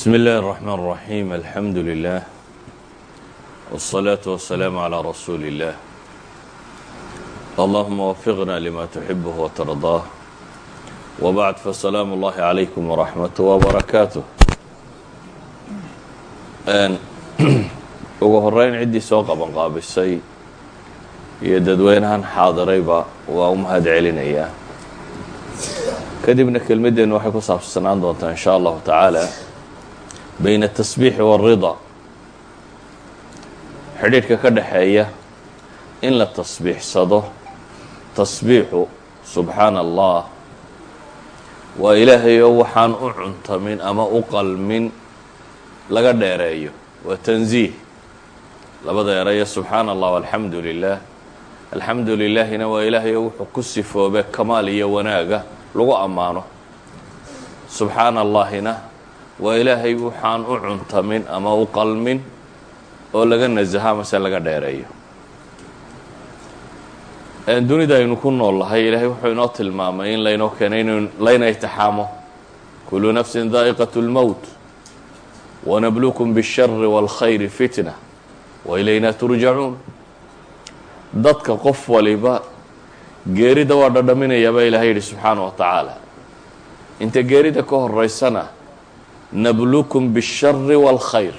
بسم الله الرحمن الرحيم الحمد لله والصلاة والسلام على رسول الله اللهم وفقنا لما تحبه وترضاه وبعد فالسلام الله عليكم ورحمته وبركاته ugu horeyn ciddii soo qaban qaabisay iyo dadweynahan xaadirayba waa u mahad celinayaa kadibna kelmaddeennu waxay ku saabsanaan doontaa in sha allahu tacaala bayna atasbiixi waalrida xidhiidhka ka dhexeeya in la tasbiixsado tasbiixu subxaana allah waa ilaahayoo waxaan u cuntamin ama u qalmin laga dheereeyo. Waa tanziih labada erayo subxaana allah alxamdu lilah alxamdu lilaahina waa ilaahayoo wuxuu ku sifoobe kamaal iyo wanaaga lagu ammaano. Subxaana allahina waa ilaahay waxaan u cuntamin ama u qalmin oo laga nasaha mase laga dheereeyo dunida aynu ku nool lahay ilaahay wuxuu inoo tilmaamay in laynoo keenay in layna itixaamo kulu nafsin daa'iqat اlmowt wanablukum bالshari wاlkhayri fitna wailayna turjacuun dadka qof waliba geerida waa dhadhaminayaa baa ilahay yidhi subxaana wa tacaala inta geerida ka horeysana nablukum bالshari wاlkhayr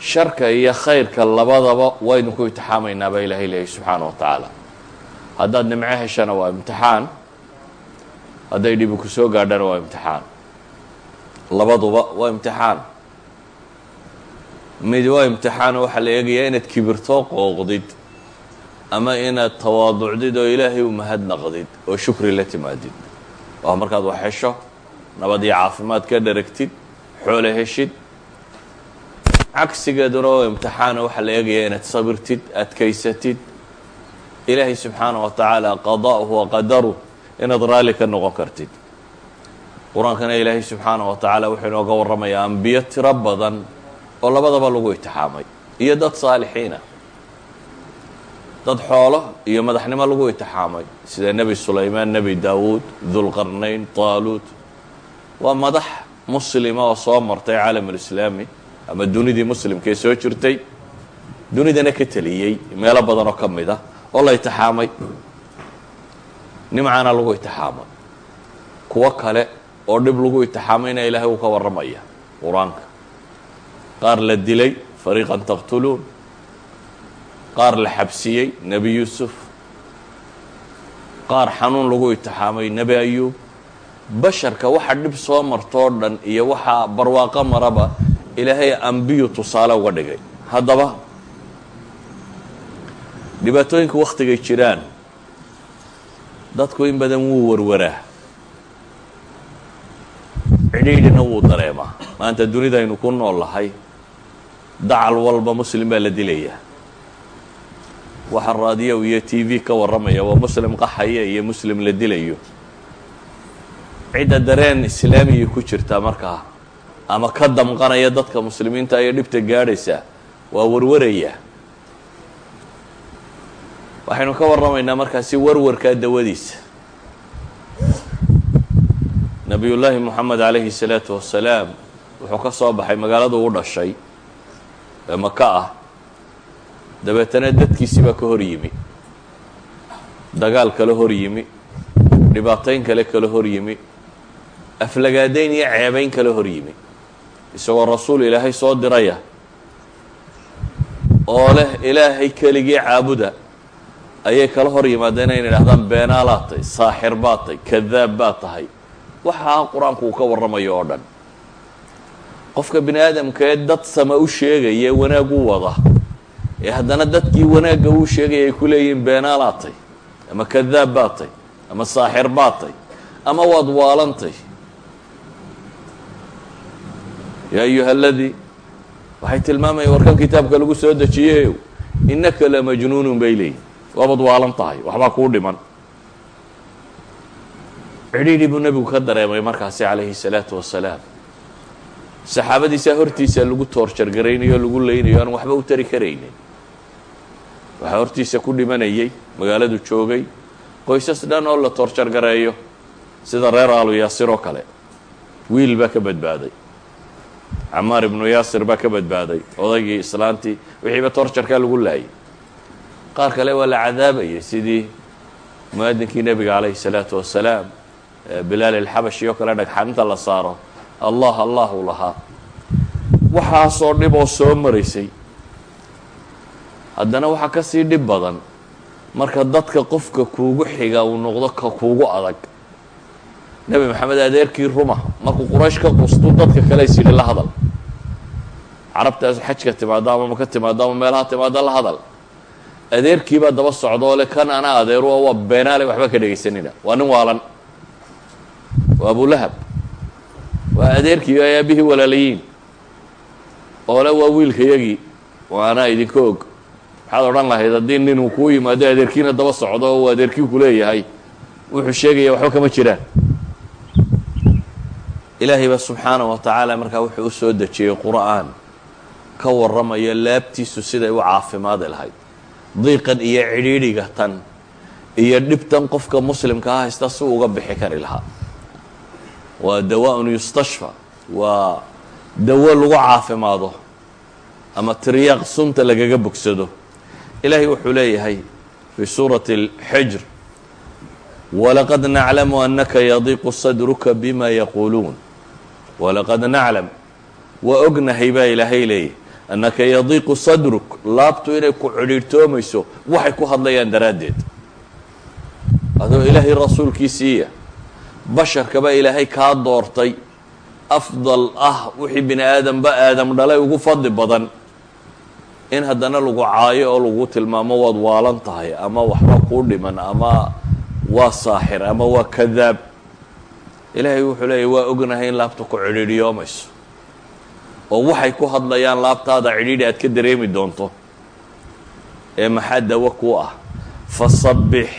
sharka iyo khayrka labadaba waynu ku imtixaamaynaa baa ilahay leeyahy subxaana wa tacaala haddaad nimco heshana waa imtixaan hadday dhibi ku soo gaadhana waa imtixaan labaduba waa imtixaan mid waa imtixaan waxaa la eegayaa inaad kibirtoo qooqdid ama inaad tawaaducdid oo ilaahay u mahadnaqdid oo shukri la timaadid waa markaad wax hesho nabad iyo caafimaad ka dharagtid xoole heshid cagsigeeduna oo imtixaana waxaa la eegayaa inaad sabirtid adkaysatid ilaahay subxaana wa tacaala qada'uhu wa qadaruh inaad raalli ka noqon kartid. Qur'aankana ilaahay subxaana wa tacaala wuxuu inooga warramayaa ambiyo tiro badan oo labadaba lagu itixaamay iyo dad saalixiina dad xoolo iyo madaxnimo lagu itixaamay sida nebi sulaymaan nebi daawuud dulqarnayn taaluut waa madax muslima oo soo martay caalamulislaami ama dunidii muslimkaee soo jirtay. Dunidana ka teliyey meelo badan oo ka mid ah oo la itixaamay. Nimcana lagu itixaamay kuwo kale oo dhib lagu itixaamayna ilaahay uu ka warramaya qur'aanka. Qaar la dilay fariiqan taqtuluun. Qaar la xabsiyey nebi yuusuf. Qaar xanuun lagu itixaamay nebi ayuub basharka waxa dhib soo martoo dhan iyo waxaa barwaaqo maraba ilaahay ambiyu tusaale uga dhigay. Haddaba dhibaatooyinka wakhtigay jiraan. Dadku in badan wuu warwaraa. Cidhiidhina wuu dareemaa. Maanta dunidaynu ku nool lahay dacal walba muslim baa la dilayaa. Waxa raadiyow iyo t v ka warramaya waa muslim qaxaya iyo muslim la dilayo cidda dareen islaamiya ku jirta markaa ama ka damqanaya dadka muslimiinta iyo dhibta gaadhaysa waa warwaraya. Waxaynu ka warramaynaa markaasi warwarkaa dawadiisa nabiyullaahi moxamed calayhi salaatu wassalaam wuxuu ka soo baxay magaaladu u dhashay ee maka ah. Dabeetana dadkiisii baa ka hor yimi. Dagaal kala hor yimi. Dhibaatayn kale kala hor yimi aflagaadayn iyo ceebayn kala hor yimi. Isagoo rasuul ilaahay soo diraya. Oo leh ilaahay keligii caabuda. Ayay kala hor yimaadeen inay idhahdaan beenaalaad tahay saaxir baad tahay kadaab baad tahay. Waxaa qur'aanku uu ka warramayo oo dhan. Qofka bini aadamka ee dad sama u sheegaya ee wanaag u wada. Ee haddana dadkii wanaagga uu sheegaya ay ku leeyihiin beenaalaad tahy ama kadaab baad tahy ama saaxir baad tahy ama waad waalantay yaa ayuha aladii waxay tilmaamayeen warkan kitaabka lagu soo dejiyeyow innaka la majnuunun bay leeyihiin waabaad waalan tahay waxbaa kuu dhiman. Cidhiidhi buu nebigu ka dareemay markaasi calayhi salaatu wasalaam saxaabadiisaa hortiisa lagu toorjargaraynayo lagu leynayo aan waxba u tari karaynin. Waxaa hortiisa ku dhimanayay magaaladu joogay qoysas dhan oo la toorjargareeyo sida reer aalu yaasir oo kale. Wiil baa ka badbaaday camaar ibnu yaasir baa ka badbaaday. Odaygii islaantii wixiiba torjarkaa lagu laayay. Qaar kale waa la cadaabayay sidii muadinkii nebiga calayhi salaatu wasalaam bilaal ilxabashi oo kale dhagxaninta la saaro. Allah allah u lahaa. Waxaasoo dhib oo soo maraysay. Haddana waxaa ka sii dhib badan marka dadka qofka kuugu xiga uu noqdo ka kuugu adag nebi maxamed adeerkii ruma. Markuu quraysh ka qustuu dadka kale is yidhi la hadal. Carabtaas xajka timaado ama maka timaado ama meelaha timaado la hadal. Adeerkiibaa daba socda oo le kan ana adeeru oo waa beenaale waxba ka dhegaysanina waa nin waalan. Waa abulahab waa adeerkii ay aabihii walaalayiin. Oo le waa wiilkayagii waa anaa idinka og. Maxaad odhan lahayd haddii ninuu kuu yimaado adeerkiina daba socdo oo uu adeerkii ku leeyahay wuxuu sheegaya waxba kama jiraan ilaahay ba subxaanaه wa tacaala markaa wuxuu u soo dejiyey qur'aan. Ka warramaya laabtiisu siday u caafimaadi lahayd. Diiqan iyo cidhiidhiga tan iyo dhibtan qofka muslimkaa haysta si uga bixi kari lahaa. Waa dawaaun yustashfa. Waa dawo lagu caafimaado ama tiryaaq sunta lagaga bogsado. Ilaahay wuxuu leeyahay fii suurati اlxijr walaqad naclamu anaka yadiiqu sadruka bima yaquuluun walaqad naclam waa ognahay baa ilaahay leeyahy annaka yadiiqu sadruk laabtu inay ku cidhiidhtoomayso waxay ku hadlayaan daraaddeed adoo ilaahay rasuulkiisiiya basharkaba ilaahay kaa doortay afdal ah wixii bini aadamba aadam dhalay ugu fadli badan in haddana lagu caayo oo lagu tilmaamo waad waalan tahay ama waxba kuu dhiman ama waa saaxir ama waa kadaab ilaahay wuxuu leeyahy waa ognahay in laabta ku cidhiidhiyoomayso. Oo waxay ku hadlayaan laabtaada cidhiidhi aad ka dareemi doonto. Ee maxaa dawo kuu ah? Fasabbix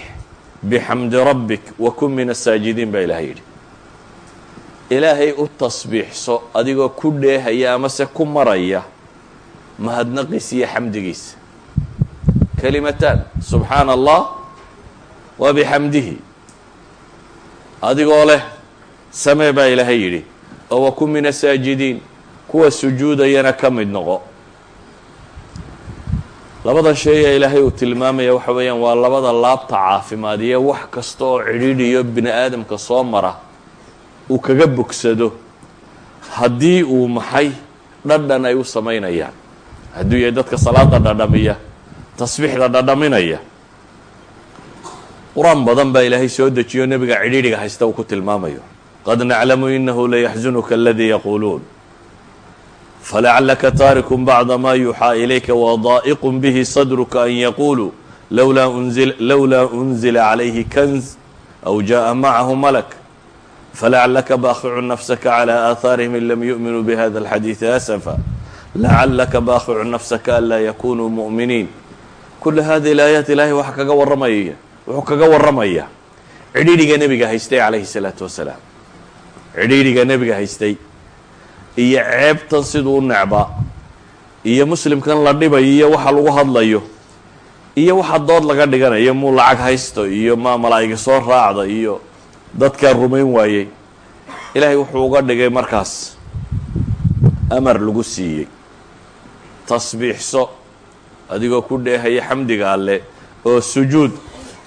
bixamdi rabbik wa kun min asaajidiin baa ilaahay yidhi. Ilaahay u tasbiixso adigoo ku dheehaya amase ku maraya mahadnaqiisa iyo xamdigiisa. Kalimataan subxaana allah wa bixamdihi adigoo leh samee baa ilaahay yidhi oo wa min asaajidiin kuwa sujuudayana ka mid noqo. Labada shay ee ilaahay uu tilmaamaya waxa weeyaan waa labada laabta caafimaadiya wax kasta oo cidhiidhiyo bini aadamka soo mara uu kaga bogsado haddii uu maxay dhadhan ay u samaynayaan. Hadduu yahay dadka salaada dhadhamiya tasbiixda dhadhaminaya. Qur'aan badan baa ilaahay soo dejiyo nebiga cidhiidhiga haysta uu ku tilmaamayo qad naclamu inahu layaxzunuka aladii yaquuluun falaclaka taariku bacda ma yuuxaa ilayka wadaa'iqu bihi sadruka an yaquuluu lowlaa unzil lowlaa unzila calayhi kanz aw jaءa macahu malak falaclaka baakicu nafsaka calى aahaarihim in lam yu'minuu bihada alxadiidi asafa lacalaka baakicu nafsaka an laa yakunuu mu'miniin kula hadihi alaayaat ilahay waxa kaga warramaya wuxuu kaga warramaya cidhiidhiga nebiga haystay calayhi salaatu wasalaam cidhiidhiga nebiga haystay iyo ceebtan siduu u necbaa iyo muslimkan la dhibayo iyo waxa lagu hadlayo iyo waxa dood laga dhiganayo muu lacag haysto iyo maa malaa'iga soo raacda iyo dadkaa rumayn waayey ilaahay wuxuu uga dhigay markaas amar lagu siiyey. Tasbiixso adigoo ku dheehaya xamdiga alle oo sujuud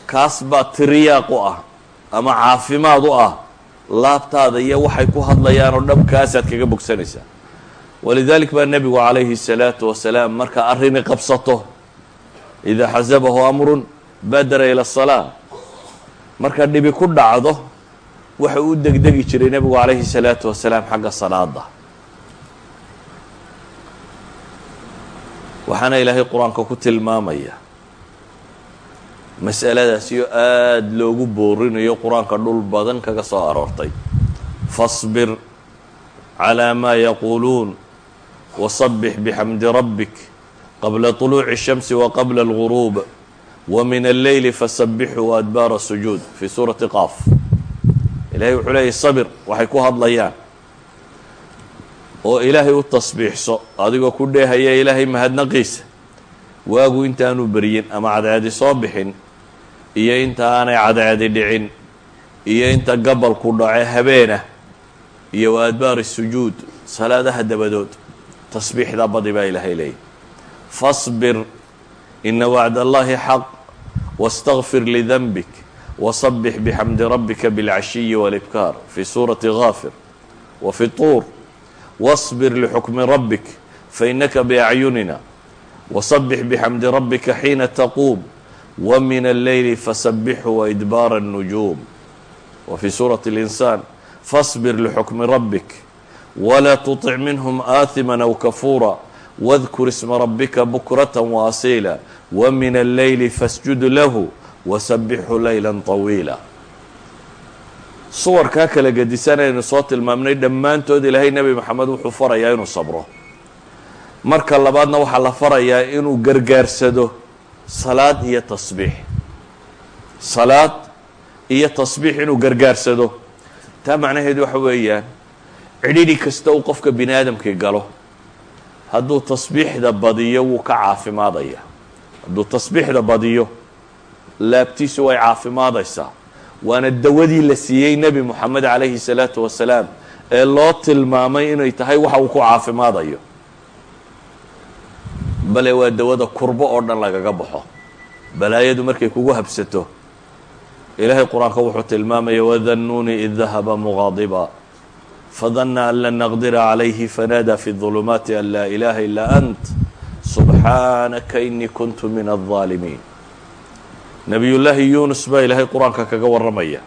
kaas baa tiriyaaq u ah ama caafimaad u ah laabtaada iyo waxay ku hadlayaan oo dhabkaasaad kaga bogsanaysaa walidalik baa nebigu calayhi الsalaatu wasalaam marka arrini qabsato idaa xasabahu amrun badara ila الsalaa marka dhibi ku dhacdo waxa u degdegi jiray nebigu calayhi الsalaatu wasalaam xagga salaada waxaana ilaahay qur-aanka ku tilmaamaya mas'aladaasiyo aada loogu boorinayo qur-aanka dhul badan kaga soo aroortay fasbir calaa maa yaquuluun wasabbix bixamdi rabbik qabla طuluuci الshamsi wa qabla اlguruub wa min alleyli fasabbixuu adbaara sujuud fii suurati qaaf ilahay wuxuu leeyahy sabir waxay ku hadlayaan oo ilaahay u tasbiixso adigoo ku dheehaya ilaahay mahadnaqiisa waagu intaanu beryin ama cadceedi soo bixin iyo inta aanay cadceedi dhicin iyo inta gabalku dhace habeenah iyo wa adbaari sujuud salaadaha dabadood tasbiixdaa badi baa ilaahay leeyay fasbir ina wacd allahi xaq wاstagfir lidanbik wsabix bxamdi rabika bاlcashiyi wاlibkaar fi suurati gaafir wa fi tuur wاصbir lxukmi rabik fainaka bacyunina wsabix bxamdi rabika xiina taquum wmin alleyli fasabixu waidbaar الnujuum wa fi suurati اlinsaan faصbir lxukmi rabik wla tuطic minhm aahima aw kafuura wاdkur isma rabika bukrata waasiila wmin alleyli fasjud lahu wasabixu layla طawiila suwarkaa kala gedisanaynu soo tilmaamnay dhammaantood ilaahay nebi moxamed wuxuu farayaa inuu sabro marka labaadna waxaa la farayaa inuu gargaarsado salaad iyo tasbiix. Salaad iyo tasbiix inuu gargaarsado. Taa macnaheedu waxa weeyaan cidhidhi kasta uu qofka bini aadamkii galo hadduu tasbiixda badiyo wuu ka caafimaadaya. Hadduu tasbiixda badiyo laabtiisu way caafimaadaysaa. Waana dawadii la siiyey nebi moxamed calayhi salaatu wasalaam ee loo tilmaamay inay tahay waxa uu ku caafimaadayo bale waa dawada kurbo oo dhan lagaga baxo. Balaayadu markay kugu habsato ilaahay qur'aanka wuxuu tilmaamaya wadannuuni id dahaba muqaadiba fadana an lan naqdira calayhi fanaadaa fi dulumaati an laa ilaaha ila ant subxaanaka inii kuntu min aldaalimiin nebiyullaahi yuunus baa ilaahay qur'aanka kaga warramaya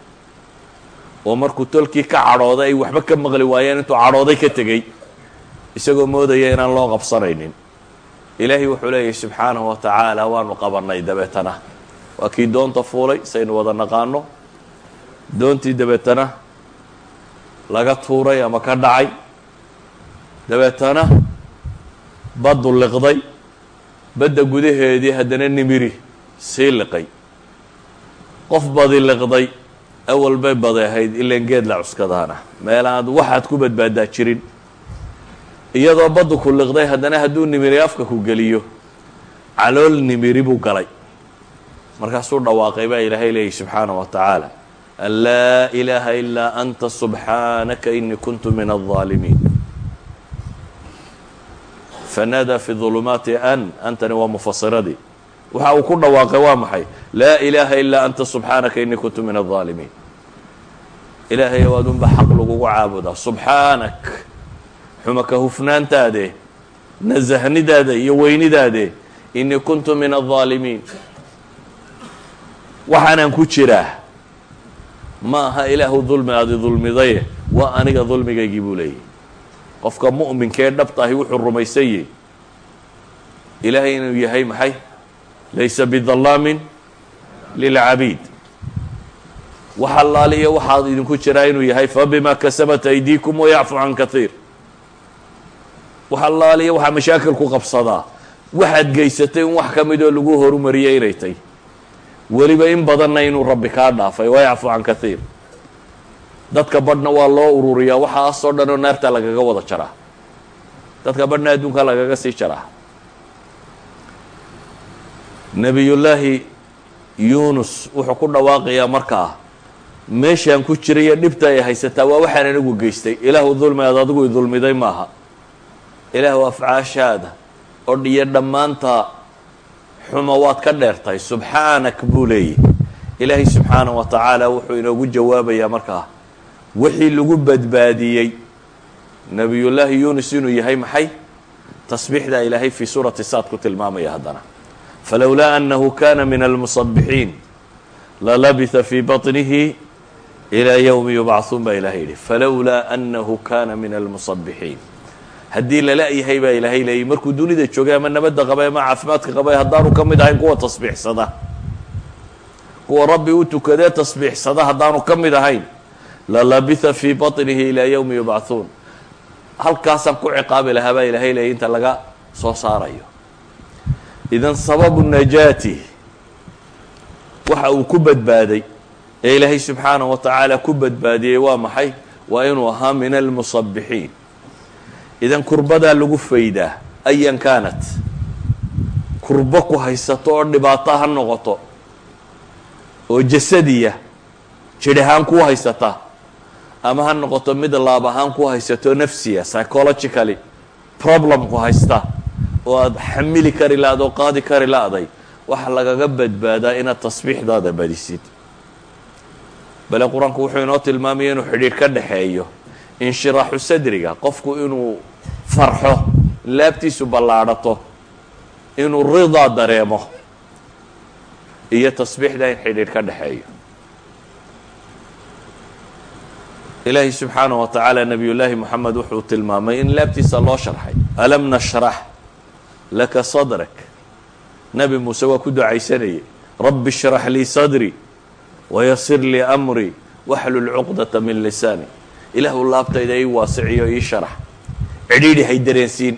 oo markuu tolkii ka cadhooday ay waxba ka maqli waayeen intuu cadhooday ka tegey isagoo moodaya inaan loo qabsanaynin ilaahay wuxuu leeyahy subxaanahu wa tacaala waanu qabannay dabeetana. Waa kii doonta fuulay saynu wada naqaano. Doontii dabeetana laga tuuray ama ka dhacay. Dabeetana baddu liqday badda gudaheedii haddana nimiri sii liqay. Qof badi liqday awal bay badi ahayd ilan geed la cuskadaana. Meelaad waxaad ku badbaadaa jirin iyadoo baddu ku liqday haddana hadduu nimiri afka ku geliyo calool nimiri buu galay. Markaasuu dhawaaqay baa ilaahay leeyahy subxaana wa tacaala an laa ilaaha ilaa anta subxaanaka inii kuntu min aldaalimiin fanaadaa fi dulumaati an antani waa mufasiradii waxa uu ku dhawaaqay waa maxay? Laa ilaaha ilaa anta subxaanaka inii kuntu min aldaalimiin ilaahay ow adunba xaq lagugu caabudaa subxaanak xuma ka hufnaantaade nasahnidaada iyo weynidaade inii kuntu min aldaalimiin waxaanaan ku jiraa ma aha ilaahu dulmi aadi dulmidaye waa aniga dulmigaygii buu leeyahy qofka mu'minkee dhabtahi wuxuu rumaysanyahy ilaahay inuu yahay maxay? Laysa bidallaamin lilcabiid. Wax allaaliya waxaad idinku jiraa inuu yahay fabima kasabat aydiikum wayacfu can kaiir wax waxaa mashaakil ku qabsadaa waxaad geysatay in wax ka midoo lagu horumariyay inay tay weliba in badanna inuu rabbi kaa dhaafay. Wayacfu can kaiir dadka badhna waa loo ururiyaa. Waxaasoo dhan oo naarta lagaga wada jaraa dadka badhna adduunka lagaga sii jaraa nebiyullaahi yuunus wuxuu ku dhawaaqayaa markaa meeshaan ku jirayo dhibta ay haysataa waa waxaan anigu geystay. Ilaahu dulmigaad adigu i dulmiday maaha ilaahu afcaashaada oo dhiyo dhammaanta xuma waad ka dheertahay subxaanak buu leeyahy ilaahay subxaanah wa tacaala wuxuu inoogu jawaabayaa markaa wixii lagu badbaadiyey. Nebiyullaahi yuunus inuu yahay maxay? Tasbiixdaa ilaahay fii suurati saad ku tilmaamaya haddana. Falowlaa annahu kana min almusabixiin lalabitha fii baطnihi ilaa yowmi yubcahuun baa ilahay yidhi. Falowlaa annahu kana min almusabixiin haddii lala-yahay baa ilaahay leeyay markuu dunida joogay ama nabadda qabay ama caafimaadka qabay haddaanu ka mid ahayn kuwa tasbiixsada. Kuwa rabbi u tukadee tasbiixsada haddaanu ka mid ahayn lalabitha fii baطnihi ilaa yowmi yubcahuun halkaasaan ku ciqaabi lahaa baa ilaahay leeyay inta laga soo saarayo. Idan sababu najaati waxa uu ku badbaaday ee ilaahay subxaanaه wa tacaala ku badbaadiyey waa maxay? Waa inuu ahaa min almusabixiin idan kurbadaa lagu faydaa ayan kaanat kurbo ku haysato oo dhibaato ha noqoto. Oo jasadiya jidh ku haysata. Ama ha noqoto mid laab ahaan ku haysato nafsiya psychologically problemku haysta. Oo aada xamili kari la-ad oo qaadi kari la-day waxa lagaga badbaadaa inaad tasbiixdaada badisid. Bale qur'aanku wuxuu inoo tilmaamaya inuu xidhiidh ka dhexeeyo inshiraaxu sadriga qofku inuu farxo laabtiisu ballaadhato inuu ridaa dareemo iyo tasbiixda in xidhiidh ka dhexeeyo ilaahi subxaanaه wa tacaala nabiy llaahi moxamed wuxuu tilmaamay in laabtiisa loo sharxay. Alam nashrax laka sadrak. Nebi muuse waa ku ducaysanayay. Rabbi shrax lii sadrii wayasir lii amrii waxlul cuqdata min lisaani ilaahu laabtayda ii waasiciyo ii sharax cidhiidhi hay dareensiin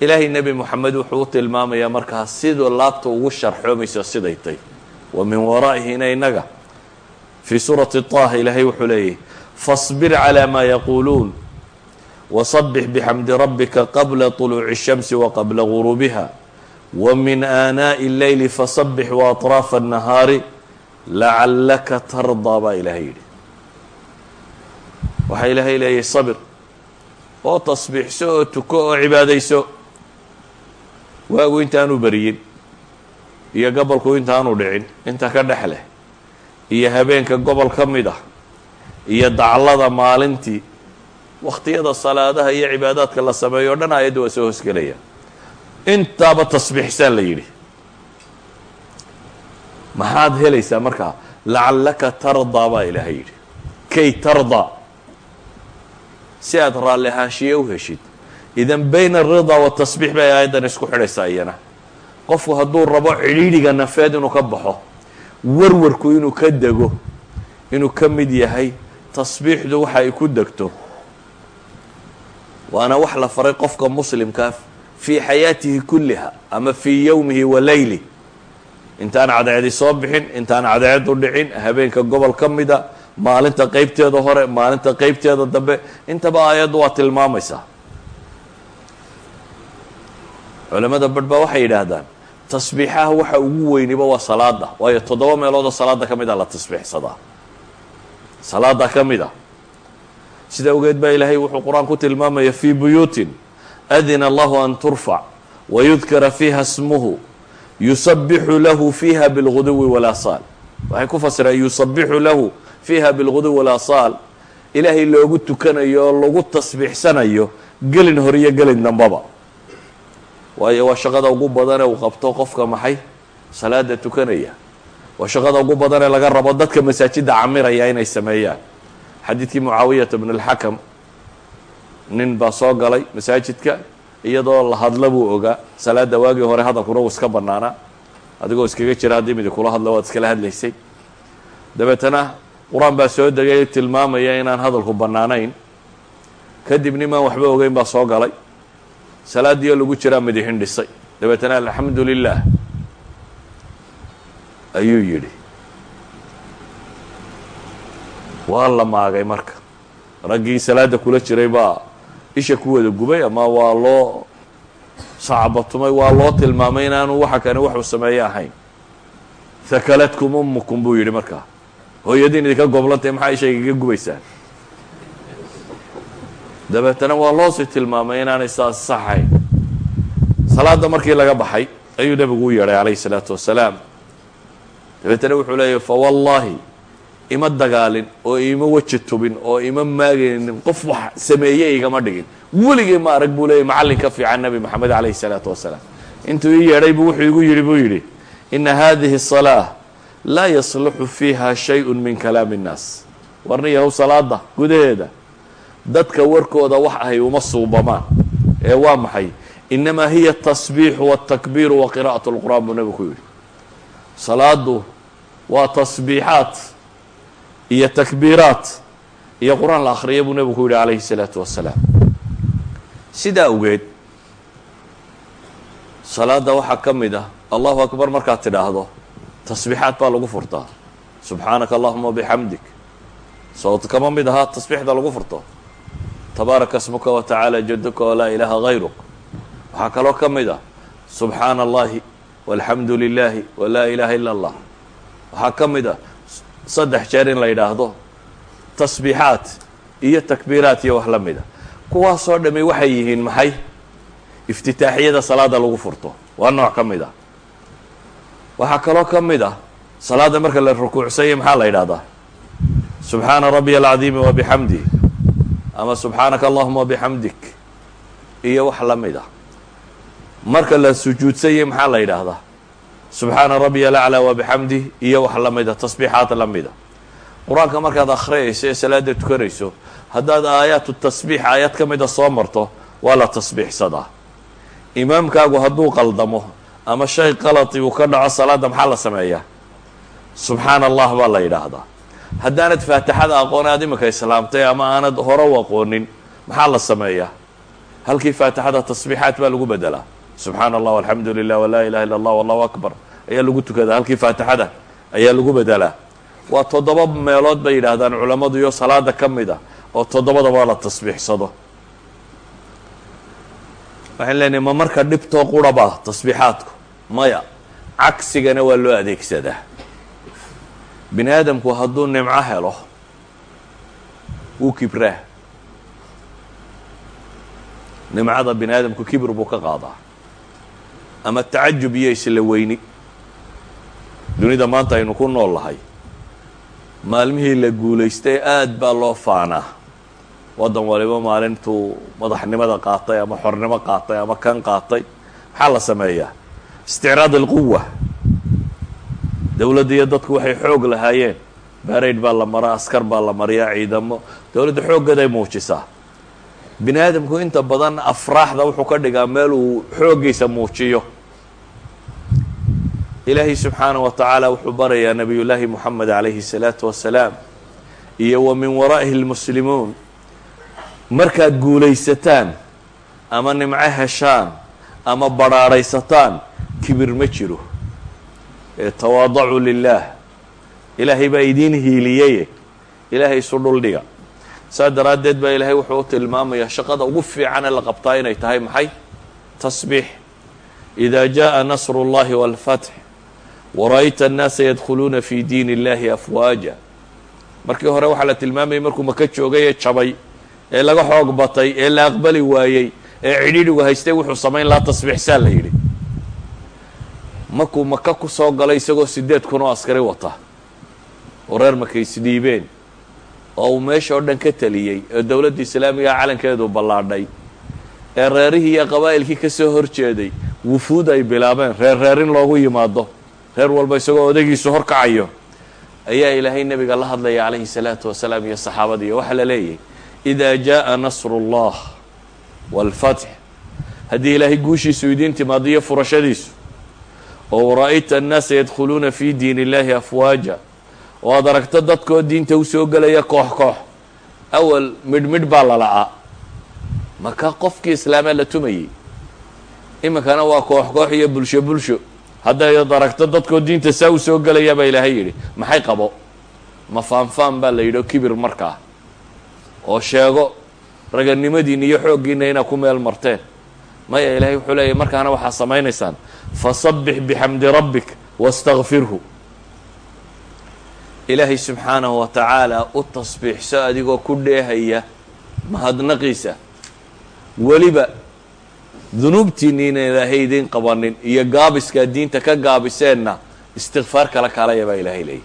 ilaahay nebi moxamed wuxuu u tilmaamayaa markaa siduu laabta ugu sharxoomayso siday tay wa min waraa'ihina inaga fii suurati طaha ilaahay wuxuu leeyahy faصbir calى ma yaquuluun wasabix bixamdi rabbika qabla طuluuci الshamsi waqabla guruubiha wmin aanaaءi اleyli fasabix waaطraafa الnahaari lacallaka tardaa baa ilaahay yidhi waxaa ilaahay leeyahy sabir oo tasbiixso oo tuko oo cibaadayso. Waagu intaanu beriyin iyo gobolku intaanu dhicin inta ka dhex leh iyo habeenka gobol ka mid ah iyo daclada maalintii wakhtiyada salaadaha iyo cibaadaadka la sameeyo o dhan aayadda waa soo hosgelaya. Intaaba tasbiixsaan la yidhi. Maxaad helaysaa markaa lacallaka tardaa baa ilaahay yidhi. Kay tardaa si aad raalli ahaanshiye u heshid idan bayna alridaa watasbiix bay aayaddan isku xidhaysaa iyana. Qofku hadduu rabo cidhiidhiga nafeed inuu ka baxo warwarku inuu ka dego inuu ka mid yahay tasbiixdu waxa ay ku degto. Waana wax la faray qofka muslimkaa fii xayaatihi kulliha ama fii yowmihi wa leyli intaan cadceedi soo bixin intaan cadceedu dhicin habeenka gobol ka mida maalinta qeybteeda hore maalinta qeybteeda dambe intaba aayaddu waa tilmaamaysaa culamada barh baa waxay yidhaahdaan tasbiixaha waxa ugu weyniba waa salaada waayo toddoba meeloodoo salaada ka mid a la tasbiixsadaa. Salaada ka mid a sida ogeed baa ilaahay wuxuu qur'aan ku tilmaamaya fii buyuutin adina allahu an turfac wayudkara fiiha smuhu yusabixu lahu fiiha bilguduwi walaasaal waxay ku fasireen yusabixu lahu fiiha bilguduwi walaasaal ilaahay loogu tukanayo oo lagu tasbiixsanayo gelin hor iyo gelin dambaba. Waayo waa shaqada ugu badanee uu qabto qofka maxay? Salaada tukanaya. Waa shaqada ugu badanee laga rabo dadka masaajidda camiraya inay sameeyaan. Xadiidkii mucaawiyata bn اlxakam nin baa soo galay masaajidka iyadoo la hadla buu ogaa salaada waagii hore hadalkuna uu iska banaanaa adigoo iskaga jira haddii midi kula hadla waad iskala hadlaysay. Dabeetana qur'aan baa soo degay tilmaamaya inaan hadalku bannaanayn. Kadib nimaan waxba ogeyn baa soo galay. Salaadiioo lagu jiraa midi hindhisay. Dabeetana alxamdu lilah ayuu yidhi waa la maagay marka. Raggii salaada kula jiray baa isha ku wada gubay ama waa loo sacbatumay waa loo tilmaamay inaanu waxa kani waxuu sameeye ahayn. Hakaladkum umukum buu yidhi markaa hooyadiin idinka goblantay maxaa ishayga iga gubaysaan? Dabeetana waa loosii tilmaamay inaanay saas saxayn. Salaadda markii laga baxay ayuu nebigu u yeedhay calayhi salaatu wasalaam. Dabeetana wuxuu leeyahy fa wallaahi ima dagaalin oo ima weji tubin oo ima maagaynin qof wax sameeye igama dhigin. Weligay ma arag buu leeyahy macallin ka fiican nebi moxamed calayhi salaatu wasalaam. Intuu ii yeedhay buu wuxuu igu yidhi buu yidhi ina haadihi salaa laa yasluxu fiiha shay-un min kalaami innaas warniyahow salaada gudaheeda dadka warkooda wax ahay uma suubamaan. Ee waa maxay? Innamaa hiya atasbiixu waltakbiiru wa qiraa'at alqur'aan buu nebigu ku yidhi. Salaadu waa tasbiixaad iyo takbiiraad iyo qur'aan la akhriya buu nebigu ku yidhi calayhi salaatu wassalaam. Sidaa ogeed salaada waxaa ka mid ah allahu akbar markaad tidhaahdo tasbiixaad baa lagu furtaa subxaanaka allahuma bixamdik sawt kama mid ahaa tasbiixda lagu furto. Tabaaraka smuka watacaala jaduka walaa ilaaha gayruk waxaa kaloo ka mid ah subxaana allahi walxamdu lilaahi walaa ilaaha ila allah waxaa ka mid ah saddex jeer in la yidhaahdo tasbiixaat iyo takbiiraat iyo wax la mid a kuwaasoo dhami waxay yihiin maxay? Iftitaaxiyada salaada lagu furto. Waa nooc ka mid ah waxaa kaloo ka mid ah salaada marka la rukuucsanya maxaa la yidhahdaa subxaana rabbiya alcadiimi wabixamdih ama subxaanaka allahuma wabixamdik iyo wax la mid ah. Marka la sujuudsanya maxaa la yidhaahdaa? Subxaana rabbiya alaclaa wabixamdih iyo wax la mida tasbiixaad la mida qur'aanka markaad akhriyayso ee salaada tukanayso haddaad aayaatu tasbiix aayad ka mida soo marto waa la tasbiixsadaa. Imaamkaagu hadduu qaldamo ama shay qalati uu ka dhaco salaada maxaa la sameeyaa? Subxaana allah baa la yidhaahdaa. Haddaanad faatixada aqoon aad iminka islaamtay ama aanad hore u aqoonin maxaa la sameeyaa? Halkii faatixada tasbiixaad baa lagu bedelaa subxaana allah alxamdu lilah walaa ilaha illa allah wallahu akbar. Ayaa lagu tukadaa. Halkii faatixada ayaa lagu bedelaa waa toddoba meelood bay yidhaahdaan culammadu iyo salaada ka mid ah oo toddobadaba la tasbiixsado waxaan leenahay ma marka dhibtoo quraba tasbiixaadku. Maya cagsigana waa loo adeegsadaa. Bini aadamku hadduu nimco helo wuu kibraa. Nimcada bini aadamku kibir buu ka qaadaa. Ama tacajub iyo isla weyni. Dunida maanta aynu ku nool lahay maalmihii la guulaystay aad baa loo faanaa waddan waliba maalintuu madaxnimada qaatay ama xornimo qaatay ama kan qaatay maxaa la sameeyaa isticraad alquwa dowladda iyo dadku waxay xoog lahaayeen baarayd baa la maraa askar baa la mariyaa ciidamo dowladda xooggeeday muujisaa bini aadamku inta badan afraaxda wuxuu ka dhigaa meel uu xooggiisa muujiyo ilaahay subxaanaه wa tacaala wuxuu barayaa nabiy llaahi moxamed calayhi الsalaatu wasalaam iyo wa min waraa'ihi اlmuslimuun markaad guulaysataan ama nimco heshaan ama badrhaadhaysataan kibir ma jiro ee tawaadacuu lilah ilaahay baa idiin hiiliyaye ilaahay isu dhuldhiga saa daraaddeed baa ilaahay wuxuu u tilmaamayaa shaqada ugu fiican ee la qabtaa inay tahay maxay tasbiix ida jaءa nasr اllahi wاlfatx wara-yta annaasa yadkhuluuna fi diin illahi afwaaja markii hore waxaa la tilmaamayay markuu maka joogay ee jabay ee laga xoog batay ee la aqbali waayey ee cidhiidhigu haystay wuxuu samayn lahaa tasbiixsaa la yidhi. Markuu maka ku soo galay isagoo sideed kun oo askari wata? Oo reer maka isdhiibeen oo uu meesha oo dhan ka teliyey oo dowladda islaamiga calankeedu ballaadhay ee reerihii iyo qabaa'ilkii ka soo hor jeeday wufuud ay bilaabeen reer reerin loogu yimaado reer walba isagoo odagiisu horkacayo ayaa ilaahay nebiga la hadlaya calayhi salaatu wasalaam iyo saxaabadiiyo waxaa la leeyahy idaa jaءa nasru اllah wاlfatx haddii ilaahay guushiisu idiin timaado iyo furashadiisu oo ra-yta annaasa yadkhuluuna fi diin illahi afwaaja oo aad aragto dadkoo diinta usoo gelaya koox koox awal midh midh baa la la'aa maka qofkii islaamaa la tumayey iminkana waa koox koox iyo bulsho bulsho haddayd aragto dadkoo diinta saa usoo gelaya baa ilaahay yidhi maxay qabo ma faanfaan baa la yidhi oo kibir markaa oo sheego raganimadiina iyo xooggiina inaad ku meel marteen. Maya ilaahay wuxuu leeyahy markaana waxaa samaynaysaan fasabbix bixamdi rabbik wastakfirhu ilaahay subxaanahu wa tacaala u tasbiixso adigoo ku dheehaya mahadnaqiisa. Weliba dunuubtiinni ina ilaahay idiin qabanin iyo gaabiskaa diinta ka gaabiseenna istikfaar kala kaalaya baa ilaahay leeyahy